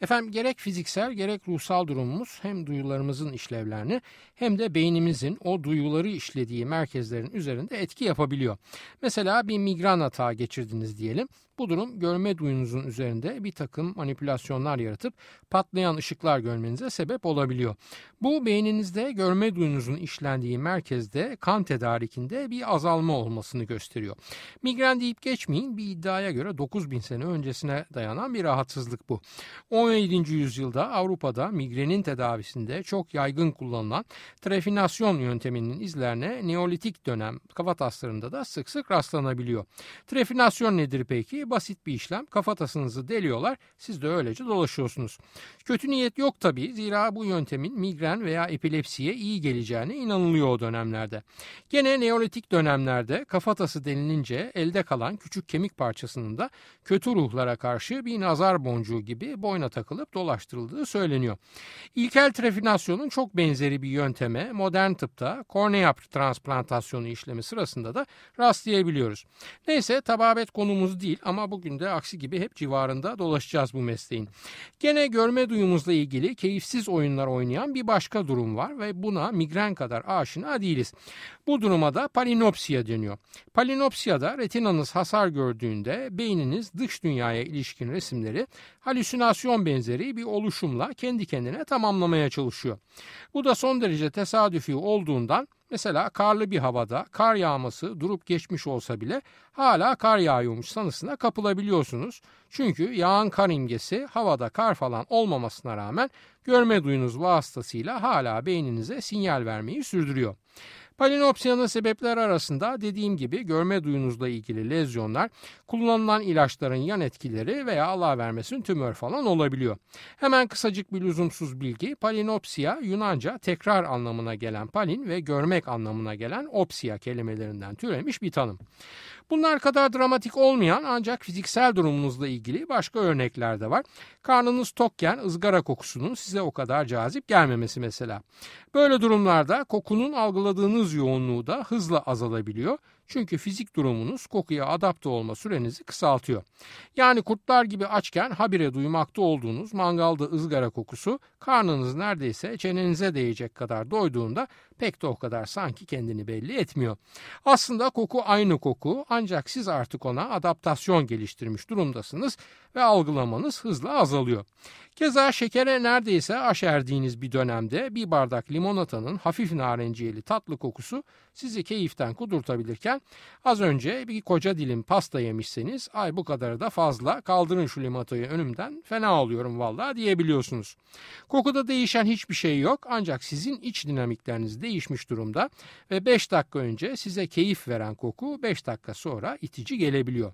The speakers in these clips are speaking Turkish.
Efendim gerek fiziksel gerek ruhsal durumumuz hem duyularımızın işlevlerini hem de beynimizin o duyuları işlediği merkezlerin üzerinde etki yapabiliyor. Mesela bir migren atağı geçirdiniz diyelim. Bu durum görme duyunuzun üzerinde bir takım manipülasyonlar yaratıp patlayan ışıklar görmenize sebep olabiliyor. Bu beyninizde görme duyunuzun işlendiği merkezde kan tedarikinde bir azalma olmasını gösteriyor. Migren deyip geçmeyin bir iddiaya göre 9000 sene öncesine dayanan bir rahatsızlık bu. 17. yüzyılda Avrupa'da migrenin tedavisinde çok yaygın kullanılan trefinasyon yönteminin izlerine Neolitik dönem kafataslarında da sık sık rastlanabiliyor. Trefinasyon nedir peki? Basit bir işlem. Kafatasınızı deliyorlar. Siz de öylece dolaşıyorsunuz. Kötü niyet yok tabii. Zira bu yöntemin migren veya epilepsiye iyi geleceğine inanılıyor o dönemlerde. Gene Neolitik dönemlerde kafatası delinince elde kalan küçük kemik parçasının da kötü ruhlara karşı bir nazar boncuğu gibi boyna takılıp dolaştırıldığı söyleniyor. İlkel trefinasyonun çok benzeri bir yönteme modern tıpta kornea transplantasyonu işlemi sırasında da rastlayabiliyoruz. Neyse tababet konumuz değil ama bugün de aksi gibi hep civarında dolaşacağız bu mesleğin. Gene görme duyumuzla ilgili keyifsiz oyunlar oynayan bir başka durum var ve buna migren kadar aşina değiliz. Bu duruma da palinopsiya deniyor. Palinopsiyada retinanız hasar gördüğünde beyniniz dış dünyaya ilişkin resimleri halüsinasyon benzeri bir oluşumla kendi kendine tamamlamaya çalışıyor. Bu da son derece tesadüfi olduğundan Mesela karlı bir havada kar yağması durup geçmiş olsa bile hala kar yağıyormuş sanısına kapılabiliyorsunuz. Çünkü yağan kar imgesi havada kar falan olmamasına rağmen görme duyunuz vasıtasıyla hala beyninize sinyal vermeyi sürdürüyor. Palinopsiyanın sebepler arasında dediğim gibi görme duyunuzla ilgili lezyonlar, kullanılan ilaçların yan etkileri veya Allah vermesin tümör falan olabiliyor. Hemen kısacık bir lüzumsuz bilgi. Palinopsiya Yunanca tekrar anlamına gelen palin ve görmek anlamına gelen opsiya kelimelerinden türemiş bir tanım. Bunlar kadar dramatik olmayan ancak fiziksel durumunuzla ilgili başka örnekler de var. Karnınız tokken ızgara kokusunun size o kadar cazip gelmemesi mesela. Böyle durumlarda kokunun algıladığınız yoğunluğu da hızla azalabiliyor çünkü fizik durumunuz kokuya adapte olma sürenizi kısaltıyor. Yani kurtlar gibi açken habire duymakta olduğunuz mangalda ızgara kokusu karnınız neredeyse çenenize değecek kadar doyduğunda pek de o kadar sanki kendini belli etmiyor. Aslında koku aynı koku ancak siz artık ona adaptasyon geliştirmiş durumdasınız ve algılamanız hızla azalıyor. Keza şekere neredeyse aşerdiğiniz bir dönemde bir bardak limonatanın hafif narenciyeli tatlı kokusu sizi keyiften kudurtabilirken az önce bir koca dilim pasta yemişseniz ay bu kadarı da fazla kaldırın şu limonatayı önümden fena oluyorum vallahi diyebiliyorsunuz. Kokuda değişen hiçbir şey yok ancak sizin iç dinamikleriniz değişmiş durumda ve 5 dakika önce size keyif veren koku 5 dakika sonra itici gelebiliyor.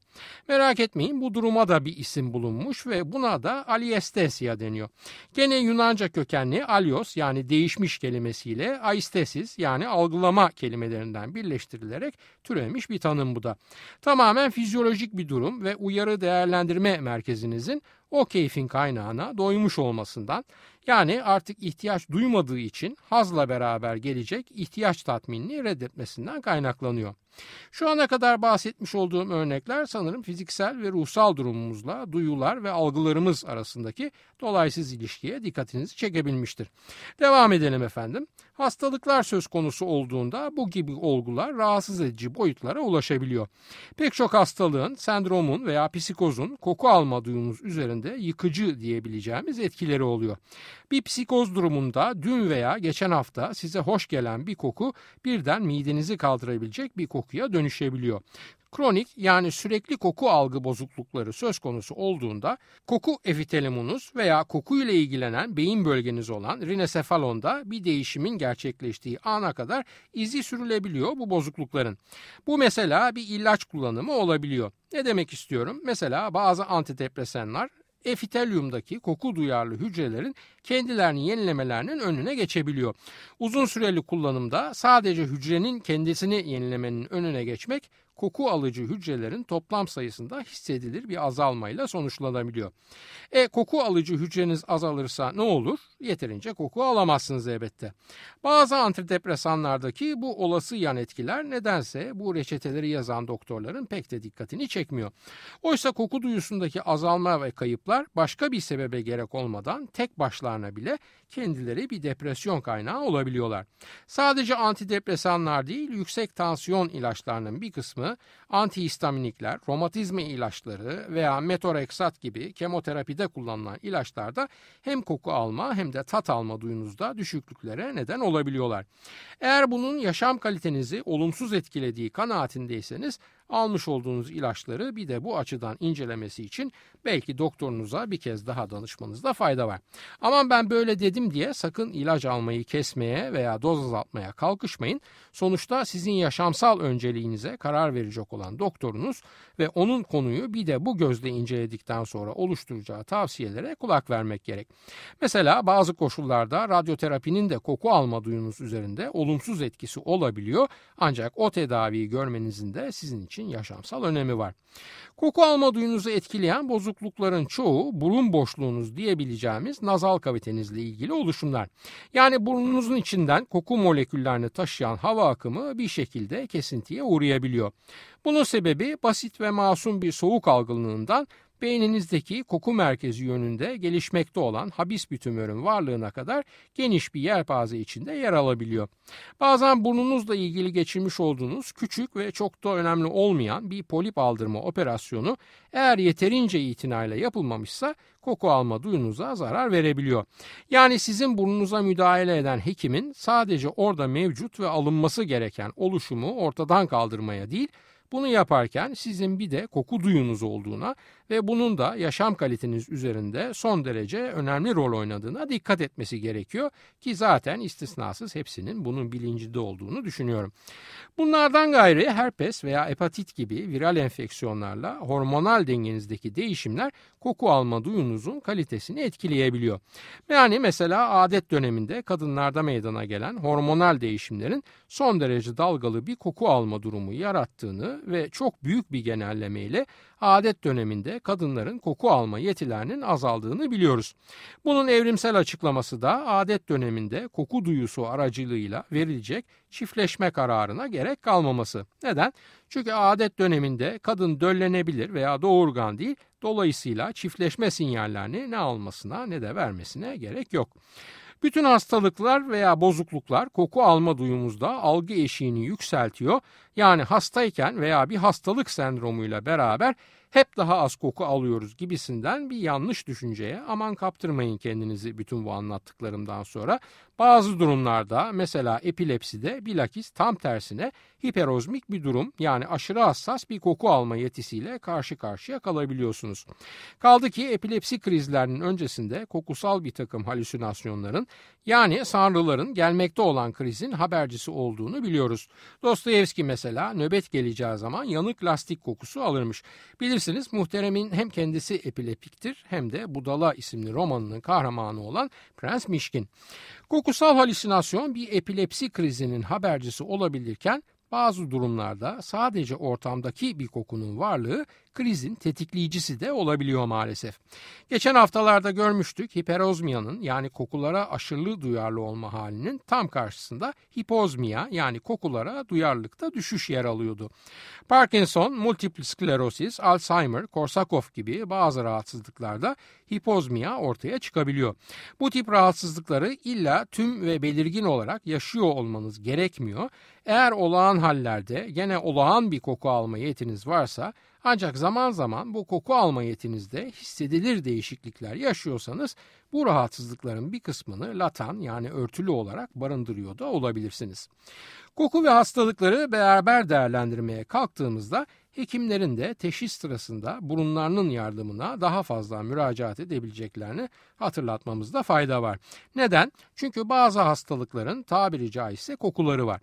Merak etmeyin bu duruma da bir isim bulunmuş ve buna da aliestesia deniyor. Gene Yunanca kökenli alios yani değişmiş kelimesiyle aistesis yani algılama kelimelerinden birleştirilerek türemiş bir tanım bu da. Tamamen fizyolojik bir durum ve uyarı değerlendirme merkezinizin o keyfin kaynağına doymuş olmasından yani artık ihtiyaç duymadığı için hazla beraber gelecek ihtiyaç tatminini reddetmesinden kaynaklanıyor. Şu ana kadar bahsetmiş olduğum örnekler sanırım fiziksel ve ruhsal durumumuzla duyular ve algılarımız arasındaki dolaysız ilişkiye dikkatinizi çekebilmiştir. Devam edelim efendim. Hastalıklar söz konusu olduğunda bu gibi olgular rahatsız edici boyutlara ulaşabiliyor. Pek çok hastalığın, sendromun veya psikozun koku alma duyumuz üzerinde yıkıcı diyebileceğimiz etkileri oluyor. Bir psikoz durumunda dün veya geçen hafta size hoş gelen bir koku birden midenizi kaldırabilecek bir kokuya dönüşebiliyor. Kronik yani sürekli koku algı bozuklukları söz konusu olduğunda koku epitelemunuz veya koku ile ilgilenen beyin bölgeniz olan rinesefalonda bir değişimin gerçekleştiği ana kadar izi sürülebiliyor bu bozuklukların. Bu mesela bir ilaç kullanımı olabiliyor. Ne demek istiyorum? Mesela bazı antidepresanlar epitelyumdaki koku duyarlı hücrelerin kendilerini yenilemelerinin önüne geçebiliyor. Uzun süreli kullanımda sadece hücrenin kendisini yenilemenin önüne geçmek koku alıcı hücrelerin toplam sayısında hissedilir bir azalmayla sonuçlanabiliyor. E koku alıcı hücreniz azalırsa ne olur? Yeterince koku alamazsınız elbette. Bazı antidepresanlardaki bu olası yan etkiler nedense bu reçeteleri yazan doktorların pek de dikkatini çekmiyor. Oysa koku duyusundaki azalma ve kayıplar başka bir sebebe gerek olmadan tek başlarına bile kendileri bir depresyon kaynağı olabiliyorlar. Sadece antidepresanlar değil yüksek tansiyon ilaçlarının bir kısmı antihistaminikler, romatizma ilaçları veya metoreksat gibi kemoterapide kullanılan ilaçlarda hem koku alma hem de tat alma duyunuzda düşüklüklere neden olabiliyorlar. Eğer bunun yaşam kalitenizi olumsuz etkilediği kanaatindeyseniz almış olduğunuz ilaçları bir de bu açıdan incelemesi için belki doktorunuza bir kez daha danışmanızda fayda var. Aman ben böyle dedim diye sakın ilaç almayı kesmeye veya doz azaltmaya kalkışmayın. Sonuçta sizin yaşamsal önceliğinize karar verecek olan doktorunuz ve onun konuyu bir de bu gözle inceledikten sonra oluşturacağı tavsiyelere kulak vermek gerek. Mesela bazı koşullarda radyoterapinin de koku alma duyunuz üzerinde olumsuz etkisi olabiliyor ancak o tedaviyi görmenizin de sizin için için yaşamsal önemi var. Koku alma duyunuzu etkileyen bozuklukların çoğu burun boşluğunuz diyebileceğimiz nazal kavitenizle ilgili oluşumlar. Yani burnunuzun içinden koku moleküllerini taşıyan hava akımı bir şekilde kesintiye uğrayabiliyor. Bunun sebebi basit ve masum bir soğuk algınlığından beyninizdeki koku merkezi yönünde gelişmekte olan habis bir tümörün varlığına kadar geniş bir yelpaze içinde yer alabiliyor. Bazen burnunuzla ilgili geçirmiş olduğunuz küçük ve çok da önemli olmayan bir polip aldırma operasyonu eğer yeterince itinayla yapılmamışsa koku alma duyunuza zarar verebiliyor. Yani sizin burnunuza müdahale eden hekimin sadece orada mevcut ve alınması gereken oluşumu ortadan kaldırmaya değil, bunu yaparken sizin bir de koku duyunuz olduğuna ve bunun da yaşam kaliteniz üzerinde son derece önemli rol oynadığına dikkat etmesi gerekiyor ki zaten istisnasız hepsinin bunun bilincinde olduğunu düşünüyorum. Bunlardan gayri herpes veya hepatit gibi viral enfeksiyonlarla hormonal dengenizdeki değişimler koku alma duyunuzun kalitesini etkileyebiliyor. Yani mesela adet döneminde kadınlarda meydana gelen hormonal değişimlerin son derece dalgalı bir koku alma durumu yarattığını ve çok büyük bir genellemeyle adet döneminde kadınların koku alma yetilerinin azaldığını biliyoruz. Bunun evrimsel açıklaması da adet döneminde koku duyusu aracılığıyla verilecek çiftleşme kararına gerek kalmaması. Neden? Çünkü adet döneminde kadın döllenebilir veya doğurgan değil, dolayısıyla çiftleşme sinyallerini ne almasına ne de vermesine gerek yok. Bütün hastalıklar veya bozukluklar koku alma duyumuzda algı eşiğini yükseltiyor. Yani hastayken veya bir hastalık sendromuyla beraber hep daha az koku alıyoruz gibisinden bir yanlış düşünceye aman kaptırmayın kendinizi bütün bu anlattıklarımdan sonra. Bazı durumlarda mesela epilepside bilakis tam tersine hiperozmik bir durum yani aşırı hassas bir koku alma yetisiyle karşı karşıya kalabiliyorsunuz. Kaldı ki epilepsi krizlerinin öncesinde kokusal bir takım halüsinasyonların yani sanrıların gelmekte olan krizin habercisi olduğunu biliyoruz. Dostoyevski mesela nöbet geleceği zaman yanık lastik kokusu alırmış. Bilirsiniz muhteremin hem kendisi epilepiktir hem de Budala isimli romanının kahramanı olan Prens Mişkin. Kokusal halüsinasyon bir epilepsi krizinin habercisi olabilirken bazı durumlarda sadece ortamdaki bir kokunun varlığı krizin tetikleyicisi de olabiliyor maalesef. Geçen haftalarda görmüştük hiperozmiyanın yani kokulara aşırı duyarlı olma halinin tam karşısında hipozmiya yani kokulara duyarlılıkta düşüş yer alıyordu. Parkinson, multiple sklerosis, Alzheimer, Korsakoff gibi bazı rahatsızlıklarda hipozmiya ortaya çıkabiliyor. Bu tip rahatsızlıkları illa tüm ve belirgin olarak yaşıyor olmanız gerekmiyor. Eğer olağan hallerde gene olağan bir koku alma yetiniz varsa ancak zaman zaman bu koku alma yetinizde hissedilir değişiklikler yaşıyorsanız bu rahatsızlıkların bir kısmını latan yani örtülü olarak barındırıyor da olabilirsiniz. Koku ve hastalıkları beraber değerlendirmeye kalktığımızda hekimlerin de teşhis sırasında burunlarının yardımına daha fazla müracaat edebileceklerini hatırlatmamızda fayda var. Neden? Çünkü bazı hastalıkların tabiri caizse kokuları var.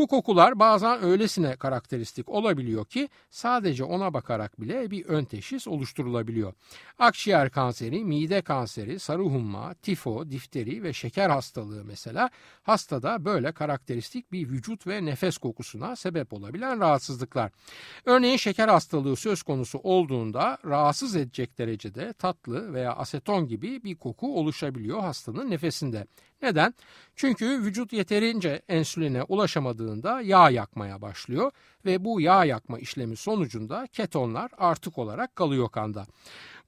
Bu kokular bazen öylesine karakteristik olabiliyor ki sadece ona bakarak bile bir ön teşhis oluşturulabiliyor. Akciğer kanseri, mide kanseri, sarı humma, tifo, difteri ve şeker hastalığı mesela hastada böyle karakteristik bir vücut ve nefes kokusuna sebep olabilen rahatsızlıklar. Örneğin şeker hastalığı söz konusu olduğunda rahatsız edecek derecede tatlı veya aseton gibi bir koku oluşabiliyor hastanın nefesinde. Neden? Çünkü vücut yeterince ensüline ulaşamadığında yağ yakmaya başlıyor ve bu yağ yakma işlemi sonucunda ketonlar artık olarak kalıyor kanda.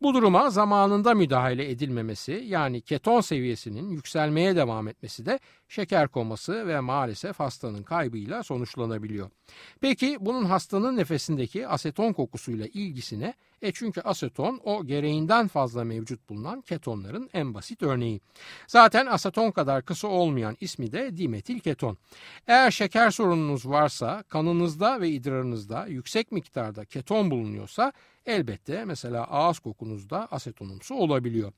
Bu duruma zamanında müdahale edilmemesi yani keton seviyesinin yükselmeye devam etmesi de şeker koması ve maalesef hastanın kaybıyla sonuçlanabiliyor. Peki bunun hastanın nefesindeki aseton kokusuyla ilgisine e çünkü aseton o gereğinden fazla mevcut bulunan ketonların en basit örneği. Zaten aseton kadar kısa olmayan ismi de dimetil keton. Eğer şeker sorununuz varsa kanınızda ve idrarınızda yüksek miktarda keton bulunuyorsa elbette mesela ağız kokunuzda asetonumsu olabiliyor.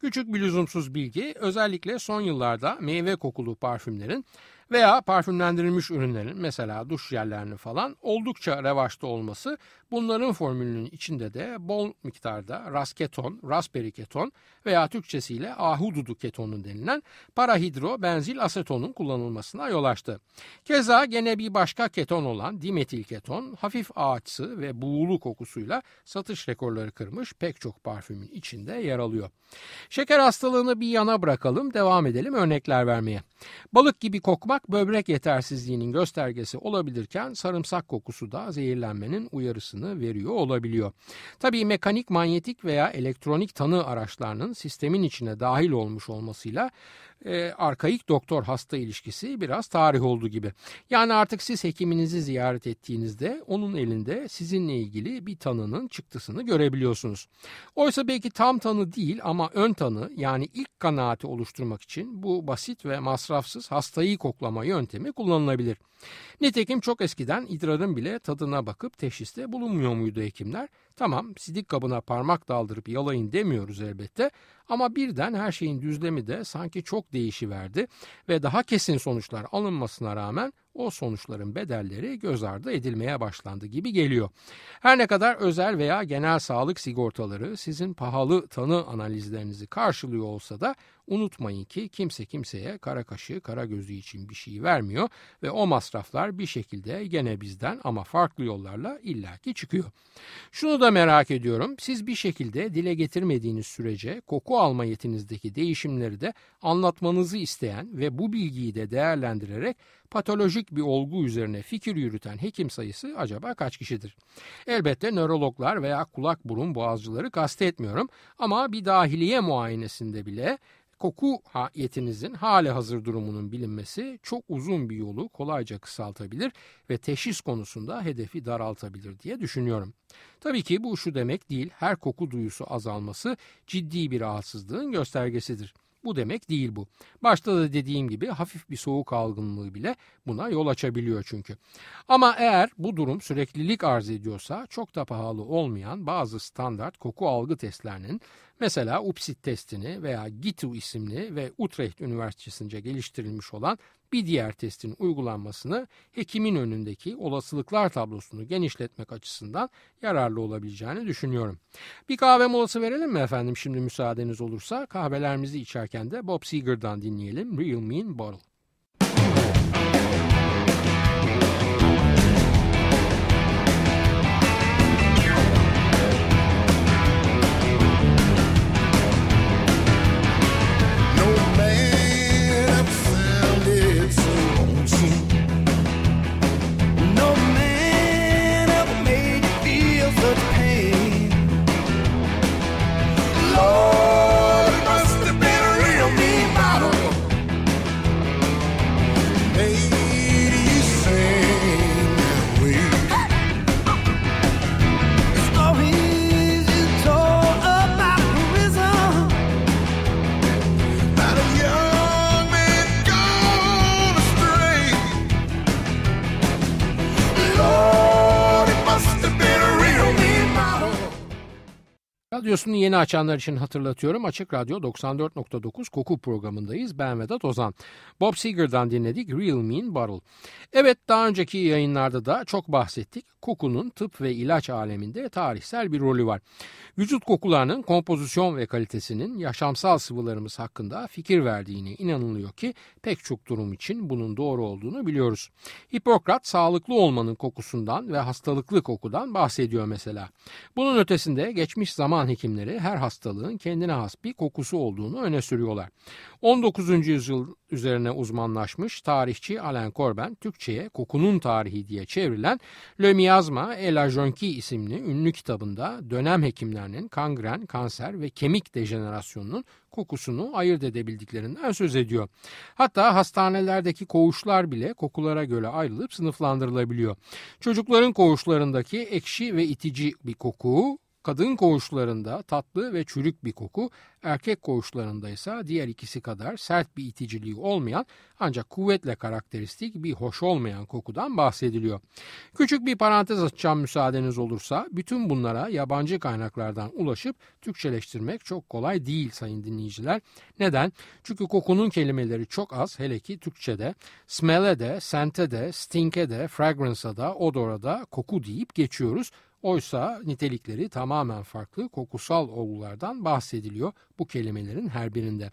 Küçük bir lüzumsuz bilgi özellikle son yıllarda meyve kokulu parfümlerin veya parfümlendirilmiş ürünlerin mesela duş jellerinin falan oldukça revaçta olması bunların formülünün içinde de bol miktarda rasketon, raspberry keton veya Türkçesiyle ahududu ketonu denilen parahidro benzil asetonun kullanılmasına yol açtı. Keza gene bir başka keton olan dimetil keton hafif ağaçsı ve buğulu kokusuyla satış rekorları kırmış pek çok parfümün içinde yer alıyor. Şeker hastalığını bir yana bırakalım devam edelim örnekler vermeye. Balık gibi kokmak böbrek yetersizliğinin göstergesi olabilirken sarımsak kokusu da zehirlenmenin uyarısını veriyor olabiliyor. Tabii mekanik, manyetik veya elektronik tanı araçlarının sistemin içine dahil olmuş olmasıyla e, arkaik doktor hasta ilişkisi biraz tarih oldu gibi. Yani artık siz hekiminizi ziyaret ettiğinizde onun elinde sizinle ilgili bir tanının çıktısını görebiliyorsunuz. Oysa belki tam tanı değil ama ön tanı yani ilk kanaati oluşturmak için bu basit ve masrafsız hastayı koklama yöntemi kullanılabilir. Nitekim çok eskiden idrarın bile tadına bakıp teşhiste bulunmuyor muydu hekimler? Tamam sidik kabına parmak daldırıp yalayın demiyoruz elbette ama birden her şeyin düzlemi de sanki çok değişiverdi ve daha kesin sonuçlar alınmasına rağmen o sonuçların bedelleri göz ardı edilmeye başlandı gibi geliyor. Her ne kadar özel veya genel sağlık sigortaları sizin pahalı tanı analizlerinizi karşılıyor olsa da unutmayın ki kimse kimseye kara kaşı kara gözü için bir şey vermiyor ve o masraflar bir şekilde gene bizden ama farklı yollarla illaki çıkıyor. Şunu da merak ediyorum siz bir şekilde dile getirmediğiniz sürece koku alma yetinizdeki değişimleri de anlatmanızı isteyen ve bu bilgiyi de değerlendirerek patolojik bir olgu üzerine fikir yürüten hekim sayısı acaba kaç kişidir? Elbette nörologlar veya kulak burun boğazcıları kastetmiyorum ama bir dahiliye muayenesinde bile koku yetinizin hali hazır durumunun bilinmesi çok uzun bir yolu kolayca kısaltabilir ve teşhis konusunda hedefi daraltabilir diye düşünüyorum. Tabii ki bu şu demek değil, her koku duyusu azalması ciddi bir rahatsızlığın göstergesidir. Bu demek değil bu. Başta da dediğim gibi hafif bir soğuk algınlığı bile buna yol açabiliyor çünkü. Ama eğer bu durum süreklilik arz ediyorsa çok da pahalı olmayan bazı standart koku algı testlerinin mesela UPSIT testini veya GITU isimli ve Utrecht Üniversitesi'nce geliştirilmiş olan bir diğer testin uygulanmasını hekimin önündeki olasılıklar tablosunu genişletmek açısından yararlı olabileceğini düşünüyorum. Bir kahve molası verelim mi efendim şimdi müsaadeniz olursa? Kahvelerimizi içerken de Bob Seger'dan dinleyelim Real Mean Bottle. Radyosunu yeni açanlar için hatırlatıyorum. Açık Radyo 94.9 Koku programındayız. Ben Vedat Ozan. Bob Seger'dan dinledik Real Mean Bottle. Evet daha önceki yayınlarda da çok bahsettik. Kokunun tıp ve ilaç aleminde tarihsel bir rolü var. Vücut kokularının kompozisyon ve kalitesinin yaşamsal sıvılarımız hakkında fikir verdiğine inanılıyor ki pek çok durum için bunun doğru olduğunu biliyoruz. Hipokrat sağlıklı olmanın kokusundan ve hastalıklı kokudan bahsediyor mesela. Bunun ötesinde geçmiş zaman hekimleri her hastalığın kendine has bir kokusu olduğunu öne sürüyorlar. 19. yüzyıl üzerine uzmanlaşmış tarihçi Alain Corben Türkçe'ye kokunun tarihi diye çevrilen Le Miasma et la Jonquille isimli ünlü kitabında dönem hekimlerinin kangren, kanser ve kemik dejenerasyonunun kokusunu ayırt edebildiklerinden söz ediyor. Hatta hastanelerdeki koğuşlar bile kokulara göre ayrılıp sınıflandırılabiliyor. Çocukların koğuşlarındaki ekşi ve itici bir koku, Kadın koğuşlarında tatlı ve çürük bir koku, erkek koğuşlarında ise diğer ikisi kadar sert bir iticiliği olmayan ancak kuvvetle karakteristik bir hoş olmayan kokudan bahsediliyor. Küçük bir parantez açacağım müsaadeniz olursa bütün bunlara yabancı kaynaklardan ulaşıp Türkçeleştirmek çok kolay değil sayın dinleyiciler. Neden? Çünkü kokunun kelimeleri çok az hele ki Türkçe'de. Smell'e de, scent'e de, stink'e de, fragrance'a da, odor'a da koku deyip geçiyoruz. Oysa nitelikleri tamamen farklı kokusal olgulardan bahsediliyor bu kelimelerin her birinde.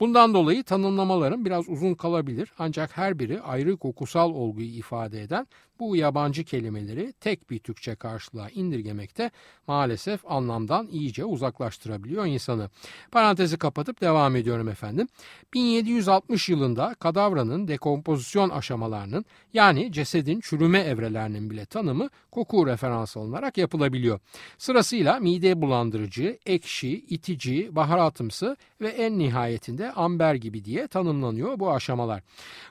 Bundan dolayı tanımlamaların biraz uzun kalabilir ancak her biri ayrı kokusal olguyu ifade eden bu yabancı kelimeleri tek bir Türkçe karşılığa indirgemekte maalesef anlamdan iyice uzaklaştırabiliyor insanı. Parantezi kapatıp devam ediyorum efendim. 1760 yılında kadavranın dekompozisyon aşamalarının yani cesedin çürüme evrelerinin bile tanımı koku referans alınarak yapılabiliyor. Sırasıyla mide bulandırıcı, ekşi, itici, baharatımsı ve en nihayetinde amber gibi diye tanımlanıyor bu aşamalar.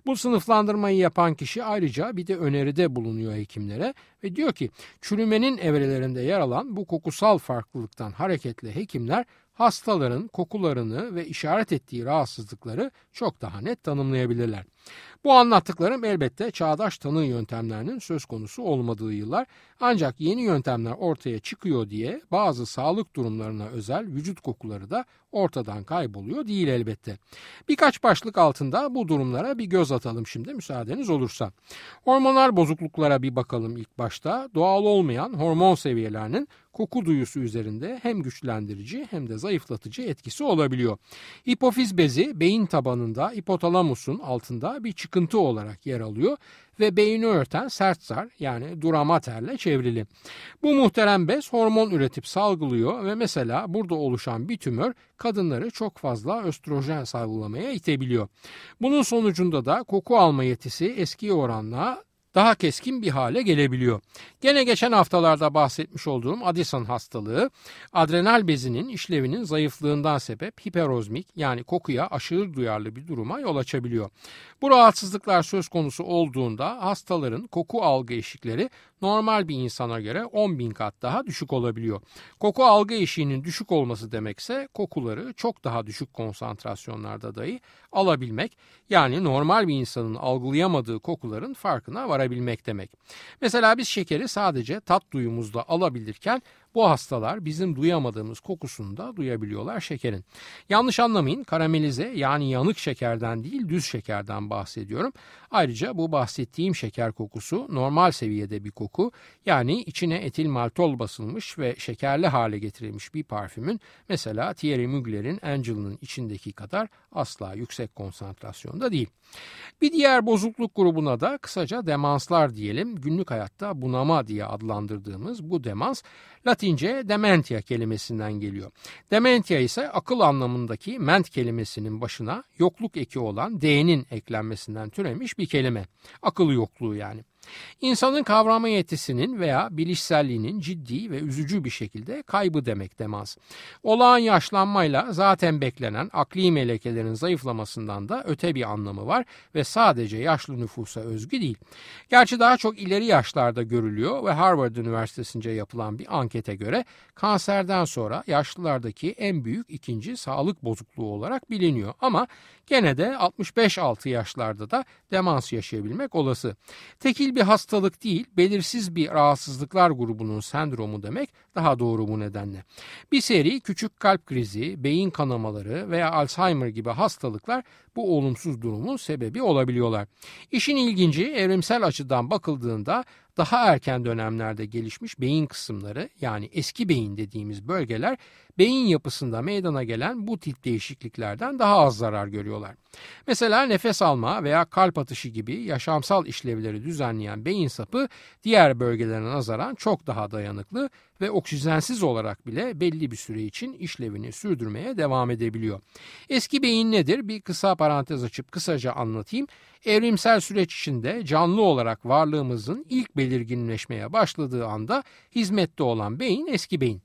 Bu sınıflandırmayı yapan kişi ayrıca bir de öneride bulunuyor hekimlere ve diyor ki çürümenin evrelerinde yer alan bu kokusal farklılıktan hareketle hekimler hastaların kokularını ve işaret ettiği rahatsızlıkları çok daha net tanımlayabilirler. Bu anlattıklarım elbette çağdaş tanı yöntemlerinin söz konusu olmadığı yıllar ancak yeni yöntemler ortaya çıkıyor diye bazı sağlık durumlarına özel vücut kokuları da ortadan kayboluyor değil elbette. Birkaç başlık altında bu durumlara bir göz atalım şimdi müsaadeniz olursa. Hormonal bozukluklara bir bakalım ilk başta. Doğal olmayan hormon seviyelerinin koku duyusu üzerinde hem güçlendirici hem de zayıflatıcı etkisi olabiliyor. Hipofiz bezi beyin tabanında hipotalamusun altında bir çıkıntı olarak yer alıyor ve beyni örten sert zar yani duramaterle çevrili. Bu muhterem bez hormon üretip salgılıyor ve mesela burada oluşan bir tümör kadınları çok fazla östrojen salgılamaya itebiliyor. Bunun sonucunda da koku alma yetisi eski oranla daha keskin bir hale gelebiliyor. Gene geçen haftalarda bahsetmiş olduğum Addison hastalığı adrenal bezinin işlevinin zayıflığından sebep hiperozmik yani kokuya aşırı duyarlı bir duruma yol açabiliyor. Bu rahatsızlıklar söz konusu olduğunda hastaların koku algı eşikleri normal bir insana göre 10 bin kat daha düşük olabiliyor. Koku algı eşiğinin düşük olması demekse kokuları çok daha düşük konsantrasyonlarda dahi alabilmek yani normal bir insanın algılayamadığı kokuların farkına varabilmek demek. Mesela biz şekeri sadece tat duyumuzda alabilirken bu hastalar bizim duyamadığımız kokusunu da duyabiliyorlar şekerin. Yanlış anlamayın karamelize yani yanık şekerden değil düz şekerden bahsediyorum. Ayrıca bu bahsettiğim şeker kokusu normal seviyede bir koku yani içine etil maltol basılmış ve şekerli hale getirilmiş bir parfümün mesela Thierry Mugler'in Angel'ın içindeki kadar asla yüksek konsantrasyonda değil. Bir diğer bozukluk grubuna da kısaca demanslar diyelim. Günlük hayatta bunama diye adlandırdığımız bu demans Latince dementia kelimesinden geliyor. Dementia ise akıl anlamındaki ment kelimesinin başına yokluk eki olan D'nin eklenmesinden türemiş bir kelime. Akıl yokluğu yani. İnsanın kavrama yetisinin veya bilişselliğinin ciddi ve üzücü bir şekilde kaybı demek demez. Olağan yaşlanmayla zaten beklenen akli melekelerin zayıflamasından da öte bir anlamı var ve sadece yaşlı nüfusa özgü değil. Gerçi daha çok ileri yaşlarda görülüyor ve Harvard Üniversitesi'nce yapılan bir ankete göre kanserden sonra yaşlılardaki en büyük ikinci sağlık bozukluğu olarak biliniyor. Ama gene de 65-6 yaşlarda da demans yaşayabilmek olası. Tekil bir hastalık değil, belirsiz bir rahatsızlıklar grubunun sendromu demek daha doğru bu nedenle. Bir seri küçük kalp krizi, beyin kanamaları veya Alzheimer gibi hastalıklar bu olumsuz durumun sebebi olabiliyorlar. İşin ilginci evrimsel açıdan bakıldığında daha erken dönemlerde gelişmiş beyin kısımları yani eski beyin dediğimiz bölgeler beyin yapısında meydana gelen bu tip değişikliklerden daha az zarar görüyorlar. Mesela nefes alma veya kalp atışı gibi yaşamsal işlevleri düzenleyen beyin sapı diğer bölgelere nazaran çok daha dayanıklı ve oksijensiz olarak bile belli bir süre için işlevini sürdürmeye devam edebiliyor. Eski beyin nedir? Bir kısa parantez açıp kısaca anlatayım. Evrimsel süreç içinde canlı olarak varlığımızın ilk belirginleşmeye başladığı anda hizmette olan beyin eski beyin.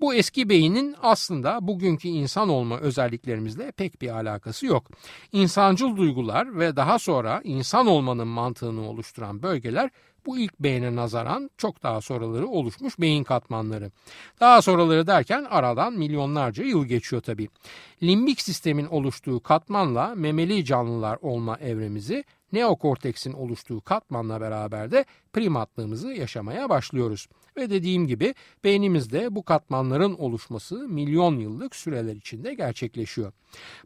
Bu eski beynin aslında bugünkü insan olma özelliklerimizle pek bir alakası yok. İnsancıl duygular ve daha sonra insan olmanın mantığını oluşturan bölgeler bu ilk beyne nazaran çok daha sonraları oluşmuş beyin katmanları. Daha sonraları derken aradan milyonlarca yıl geçiyor tabi. Limbik sistemin oluştuğu katmanla memeli canlılar olma evremizi neokorteksin oluştuğu katmanla beraber de primatlığımızı yaşamaya başlıyoruz. Ve dediğim gibi beynimizde bu katmanların oluşması milyon yıllık süreler içinde gerçekleşiyor.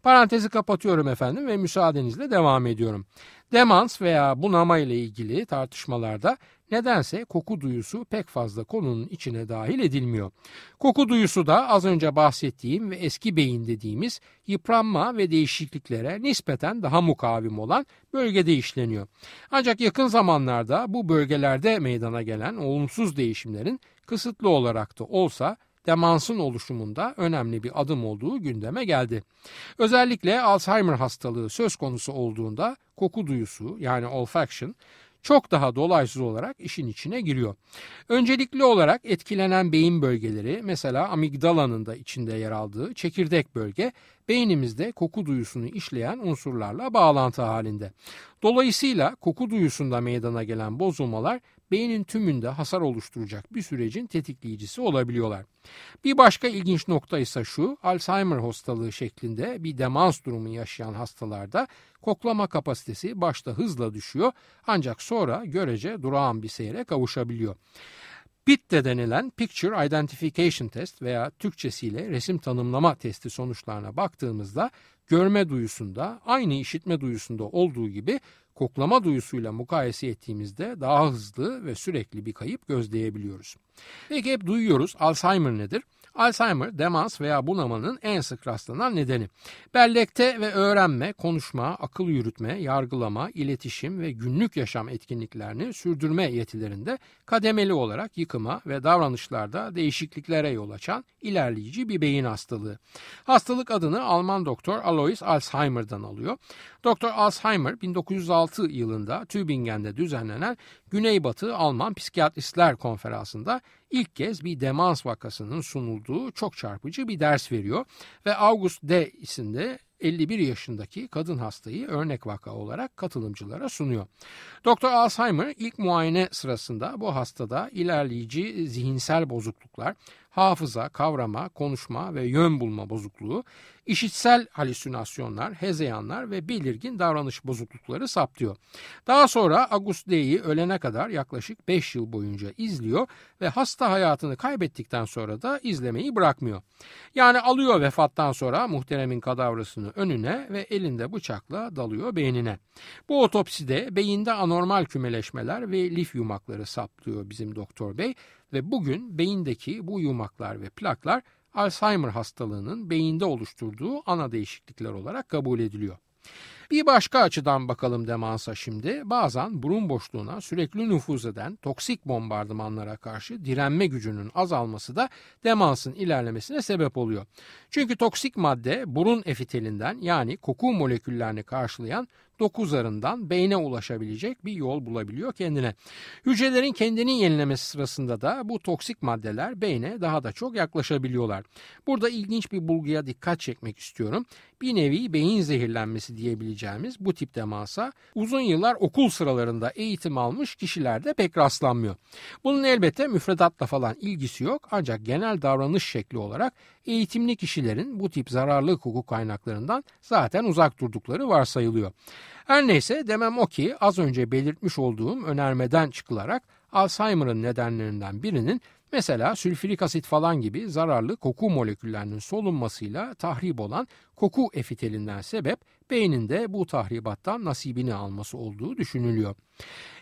Parantezi kapatıyorum efendim ve müsaadenizle devam ediyorum. Demans veya bunama ile ilgili tartışmalarda nedense koku duyusu pek fazla konunun içine dahil edilmiyor. Koku duyusu da az önce bahsettiğim ve eski beyin dediğimiz yıpranma ve değişikliklere nispeten daha mukavim olan bölgede işleniyor. Ancak yakın zamanlarda bu bölgelerde meydana gelen olumsuz değişimlerin kısıtlı olarak da olsa demansın oluşumunda önemli bir adım olduğu gündeme geldi. Özellikle Alzheimer hastalığı söz konusu olduğunda koku duyusu yani olfaction çok daha dolaysız olarak işin içine giriyor. Öncelikli olarak etkilenen beyin bölgeleri mesela amigdalanın da içinde yer aldığı çekirdek bölge beynimizde koku duyusunu işleyen unsurlarla bağlantı halinde. Dolayısıyla koku duyusunda meydana gelen bozulmalar beynin tümünde hasar oluşturacak bir sürecin tetikleyicisi olabiliyorlar. Bir başka ilginç nokta ise şu, Alzheimer hastalığı şeklinde bir demans durumu yaşayan hastalarda koklama kapasitesi başta hızla düşüyor ancak sonra görece durağan bir seyre kavuşabiliyor. PIT de denilen Picture Identification Test veya Türkçesiyle resim tanımlama testi sonuçlarına baktığımızda görme duyusunda aynı işitme duyusunda olduğu gibi koklama duyusuyla mukayese ettiğimizde daha hızlı ve sürekli bir kayıp gözleyebiliyoruz. Peki hep duyuyoruz Alzheimer nedir? Alzheimer, demans veya bunamanın en sık rastlanan nedeni. Bellekte ve öğrenme, konuşma, akıl yürütme, yargılama, iletişim ve günlük yaşam etkinliklerini sürdürme yetilerinde kademeli olarak yıkıma ve davranışlarda değişikliklere yol açan ilerleyici bir beyin hastalığı. Hastalık adını Alman doktor Alois Alzheimer'dan alıyor. Doktor Alzheimer 1906 yılında Tübingen'de düzenlenen Güneybatı Alman Psikiyatristler Konferansı'nda ilk kez bir demans vakasının sunulduğu çok çarpıcı bir ders veriyor ve August D isimli 51 yaşındaki kadın hastayı örnek vaka olarak katılımcılara sunuyor. Doktor Alzheimer ilk muayene sırasında bu hastada ilerleyici zihinsel bozukluklar, hafıza, kavrama, konuşma ve yön bulma bozukluğu, işitsel halüsinasyonlar, hezeyanlar ve belirgin davranış bozuklukları saptıyor. Daha sonra August D'yi ölene kadar yaklaşık 5 yıl boyunca izliyor ve hasta hayatını kaybettikten sonra da izlemeyi bırakmıyor. Yani alıyor vefattan sonra muhteremin kadavrasını önüne ve elinde bıçakla dalıyor beynine. Bu otopside beyinde anormal kümeleşmeler ve lif yumakları saptıyor bizim doktor bey ve bugün beyindeki bu yumaklar ve plaklar Alzheimer hastalığının beyinde oluşturduğu ana değişiklikler olarak kabul ediliyor. Bir başka açıdan bakalım demansa şimdi. Bazen burun boşluğuna sürekli nüfuz eden toksik bombardımanlara karşı direnme gücünün azalması da demansın ilerlemesine sebep oluyor. Çünkü toksik madde burun efitelinden yani koku moleküllerini karşılayan doku zarından beyne ulaşabilecek bir yol bulabiliyor kendine. Hücrelerin kendini yenilemesi sırasında da bu toksik maddeler beyne daha da çok yaklaşabiliyorlar. Burada ilginç bir bulguya dikkat çekmek istiyorum. Bir nevi beyin zehirlenmesi diyebileceğimiz bu tip demansa uzun yıllar okul sıralarında eğitim almış kişilerde pek rastlanmıyor. Bunun elbette müfredatla falan ilgisi yok ancak genel davranış şekli olarak eğitimli kişilerin bu tip zararlı koku kaynaklarından zaten uzak durdukları varsayılıyor. Her neyse demem o ki az önce belirtmiş olduğum önermeden çıkılarak Alzheimer'ın nedenlerinden birinin Mesela sülfürik asit falan gibi zararlı koku moleküllerinin solunmasıyla tahrip olan koku efitelinden sebep beyninde bu tahribattan nasibini alması olduğu düşünülüyor.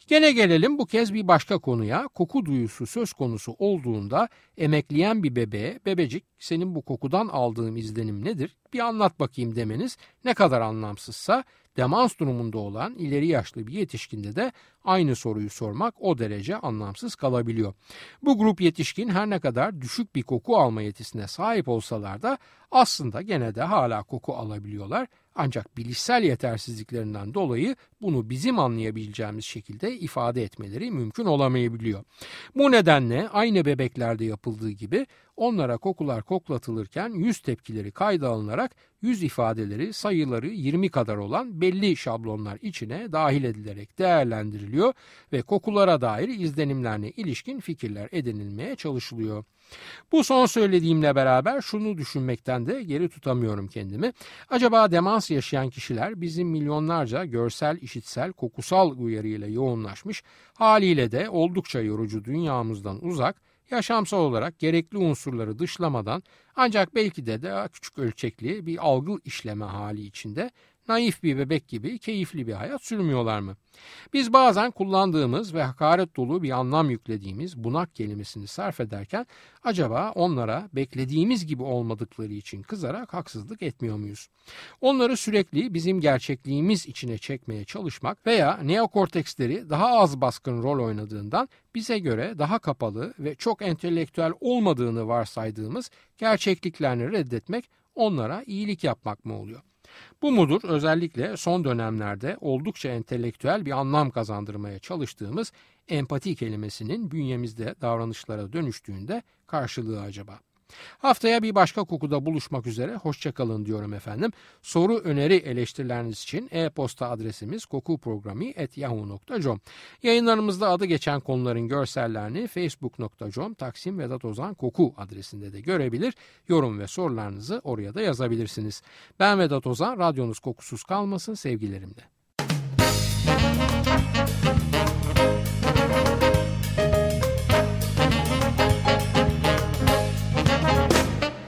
Gene gelelim bu kez bir başka konuya. Koku duyusu söz konusu olduğunda emekleyen bir bebeğe bebecik senin bu kokudan aldığım izlenim nedir? Bir anlat bakayım demeniz ne kadar anlamsızsa demans durumunda olan ileri yaşlı bir yetişkinde de aynı soruyu sormak o derece anlamsız kalabiliyor. Bu grup yetişkin her ne kadar düşük bir koku alma yetisine sahip olsalar da aslında gene de hala koku alabiliyorlar. Ancak bilişsel yetersizliklerinden dolayı bunu bizim anlayabileceğimiz şekilde ifade etmeleri mümkün olamayabiliyor. Bu nedenle aynı bebeklerde yapıldığı gibi onlara kokular koklatılırken yüz tepkileri kayda alınarak yüz ifadeleri sayıları 20 kadar olan belli şablonlar içine dahil edilerek değerlendiriliyor ve kokulara dair izlenimlerine ilişkin fikirler edinilmeye çalışılıyor. Bu son söylediğimle beraber şunu düşünmekten de geri tutamıyorum kendimi. Acaba demans yaşayan kişiler bizim milyonlarca görsel, işitsel, kokusal uyarıyla yoğunlaşmış haliyle de oldukça yorucu dünyamızdan uzak yaşamsal olarak gerekli unsurları dışlamadan ancak belki de daha küçük ölçekli bir algı işleme hali içinde naif bir bebek gibi keyifli bir hayat sürmüyorlar mı? Biz bazen kullandığımız ve hakaret dolu bir anlam yüklediğimiz bunak kelimesini sarf ederken acaba onlara beklediğimiz gibi olmadıkları için kızarak haksızlık etmiyor muyuz? Onları sürekli bizim gerçekliğimiz içine çekmeye çalışmak veya neokorteksleri daha az baskın rol oynadığından bize göre daha kapalı ve çok entelektüel olmadığını varsaydığımız gerçekliklerini reddetmek onlara iyilik yapmak mı oluyor? Bu mudur özellikle son dönemlerde oldukça entelektüel bir anlam kazandırmaya çalıştığımız empati kelimesinin bünyemizde davranışlara dönüştüğünde karşılığı acaba? Haftaya bir başka kokuda buluşmak üzere. Hoşçakalın diyorum efendim. Soru, öneri, eleştirileriniz için e-posta adresimiz kokuprogrami.yahoo.com Yayınlarımızda adı geçen konuların görsellerini facebook.com Taksim Vedat Ozan Koku adresinde de görebilir. Yorum ve sorularınızı oraya da yazabilirsiniz. Ben Vedat Ozan, radyonuz kokusuz kalmasın sevgilerimle.